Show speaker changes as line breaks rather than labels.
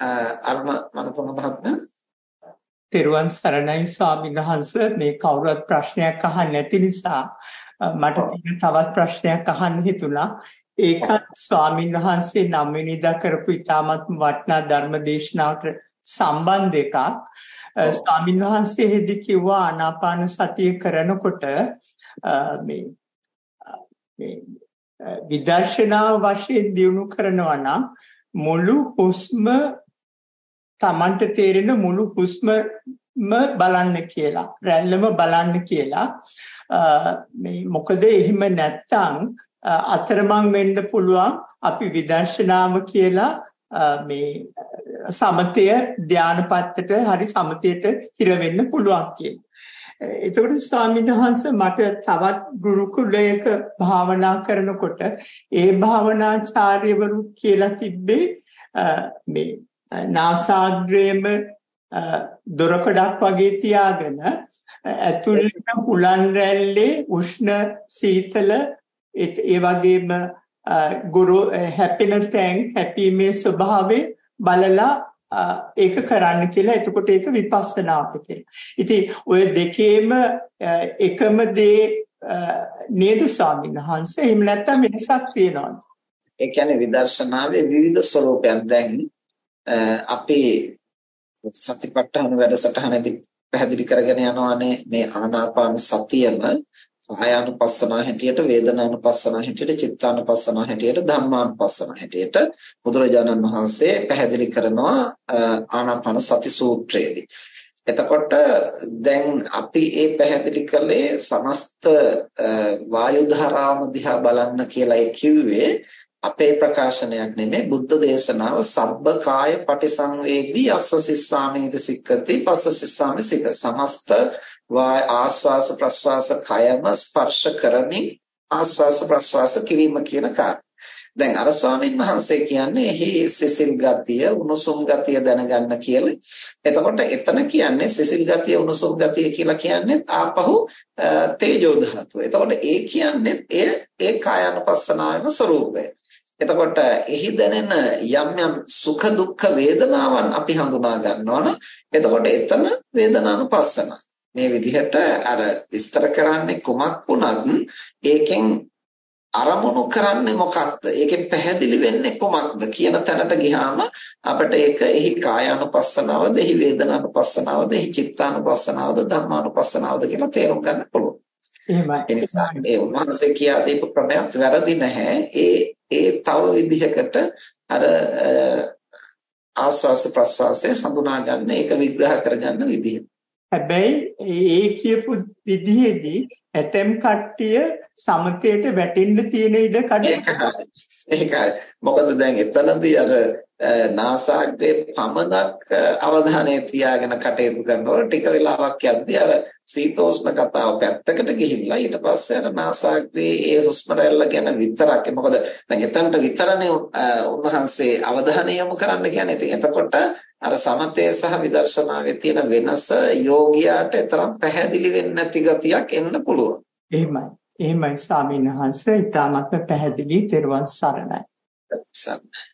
අරුණ මනතුංග මහත්මයා
තෙරුවන් සරණයි ස්වාමීන් වහන්ස. මේ කවුරුත් ප්‍රශ්නයක් අහන්න නැති නිසා මට තවත් ප්‍රශ්නයක් අහන්න හිතුණා. ඒකත් ස්වාමීන් වහන්සේ නම් වෙනිදා කරපු ඉතාමත් වටිනා ධර්ම දේශනාවට සම්බන්ධ එකක්. ස්වාමීන් වහන්සේ හෙදි කිව්වා ආනාපාන සතිය කරනකොට මේ මේ විදර්ශනා වශයෙන් දියුණු කරනවා නම් මුළු හුස්ම Tamanට තේරෙන මුළු හුස්මම බලන්න කියලා රැල්ලම බලන්න කියලා මේ මොකද එහෙම නැත්තම් අතරමං වෙන්න පුළුවන් අපි විදර්ශනාව කියලා මේ සමතය ධානපත්තට හරි සමතයට හිර වෙන්න පුළුවන් කියලා. එතකොට ස්වාමීන් වහන්සේ මට තවත් ගුරුකුලයක භාවනා කරනකොට ඒ භාවනාචාර්යවරු කියලා තිබ්බේ මේ නාසාග්‍රේම දොරකඩක් වගේ තියාගෙන ඇතුළත හුලන් රැල්ලේ උෂ්ණ සීතල ඒ වගේම ගුරු හැපෙන තැන් හැපීමේ ස්වභාවය බලලා ඒක කරන්න කියලා එතකොට ඒක විපස්සනාවට කියලා. ඉතින් ඔය දෙකේම එකම දේ නේද ස්වාමීන් වහන්සේ එහෙම නැත්නම් වෙනසක් තියෙනවද?
ඒ කියන්නේ විදර්ශනාවේ විවිධ ස්වરૂපයන් දැන් අපි සතිපට්ඨාන වැඩසටහනේදී පැහැදිලි කරගෙන යනවානේ මේ ආනාපාන සතියම කායානුපස්සනා හැටියට වේදනානුපස්සනා හැටියට චිත්තානුපස්සනා හැටියට ධම්මානුපස්සනා හැටියට බුදුරජාණන් වහන්සේ පැහැදිලි කරනවා ආනාපාන සති සූත්‍රයේදී. එතකොට දැන් අපි මේ පැහැදිලි කළේ සමස්ත වායු ධාරාවම දිහා බලන්න කියලා ඒ කිව්වේ අපේ ප්‍රකාශනයක් නෙමෙයි බුද්ධ දේශනාව සබ්බ කාය පටිසංවේදී අස්ස සිස්සාමේද සික්කති පස්ස සිස්සාමේ සික සමස්ත ආස්වාස ප්‍රස්වාස කයම ස්පර්ශ කරමින් ආස්වාස ප්‍රස්වාස කිරීම කියන කාර්ය. දැන් අර ස්වාමීන් වහන්සේ කියන්නේ එහි සිසිල් ගතිය උණුසුම් ගතිය දැනගන්න කියලා. එතකොට එතන කියන්නේ සිසිල් ගතිය උණුසුම් ගතිය කියලා කියන්නේ ආපහු තේජෝ ධාතුව. එතකොට ඒ කියන්නේ ඒ ඒ කායानुපස්සනාවේම ස්වરૂපය. එතකොට එහි දැනෙන යම් යම් සුඛ දුක්ඛ වේදනාවන් අපි හඳුනා ගන්නවා නම් එතකොට එතන වේදනානුපස්සන. මේ විදිහට අර විස්තර කරන්නේ කුමක් වුණත් ඒකෙන් අරමුණු කරන්නේ මොකක්ද? ඒකෙන් පැහැදිලි වෙන්නේ කොමක්ද කියන තැනට ගියාම අපිට ඒක එහි කායානුපස්සනාවද එහි වේදනානුපස්සනාවද එහි චිත්තානුපස්සනාවද ධම්මානුපස්සනාවද කියලා තේරුම් ගන්න පුළුවන්. එහෙමයි. ඒ නිසා ඒ උන්වහන්සේ කියා දීපු ක්‍රමයක් වැරදි නැහැ. ඒ ඒ තව විදිහකට අර ආස්වාස ප්‍රස්වාසය හඳුනා ගන්න ඒක විග්‍රහ කරගන්න විදිහ.
හැබැයි ඒ කියපු විදිහේදී ඇතම් කට්ටිය සමතේට වැටෙන්න තියෙන ඉඩ කඩ
ඒකයි. මොකද දැන් එතනදී අර නාසාග්‍රේ පමණක් අවධානය තියාගෙන කටයුතු කරනකොට ටික වෙලාවක් යද්දී අර සීතෝෂ්ණ කතාව පැත්තකට ගිහිල්ලා ඊට පස්සේ අර නාසාග්‍රේ ඒ හුස්ම රැල්ල ගැන විතරක් මොකද දැන් එතනට විතරනේ උන්වහන්සේ අවධානය යොමු කරන්න කියන්නේ. ඉතින් එතකොට අර සමතේ සහ විදර්ශනාවේ තියෙන වෙනස යෝගියාට තරම් පැහැදිලි වෙන්නේ නැති ගතියක් එන්න පුළුවන්.
එහෙමයි. එහෙමයි ස්වාමීන් වහන්සේ ඊටාත්ම පැහැදිලි තෙරුවන් සරණයි.
සරණයි.